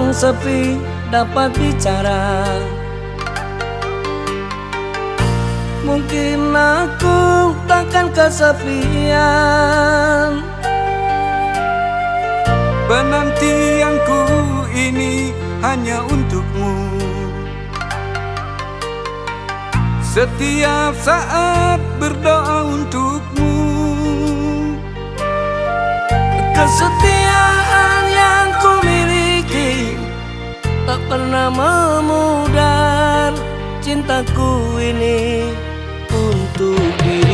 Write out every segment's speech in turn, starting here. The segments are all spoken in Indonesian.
yang sepi dapat bicara. Mungkin aku takkan kesepian. Penantianku ini hanya untukmu. Setiap saat berdoa untukmu. pernah memudar cintaku ini untuk diri.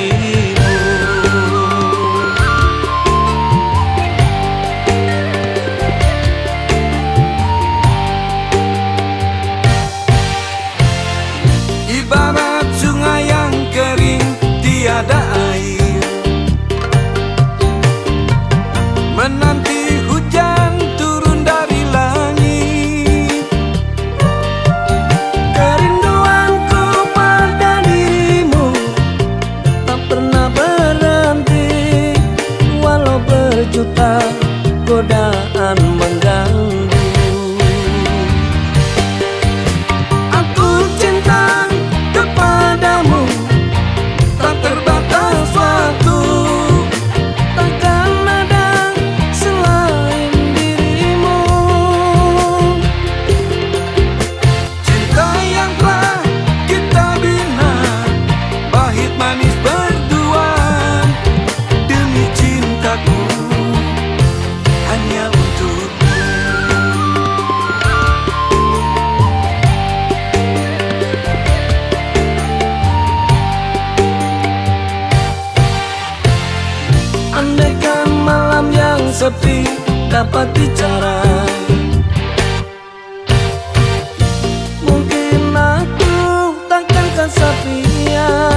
pernah sepi dapat bicara Mungkin aku takkan kesepian.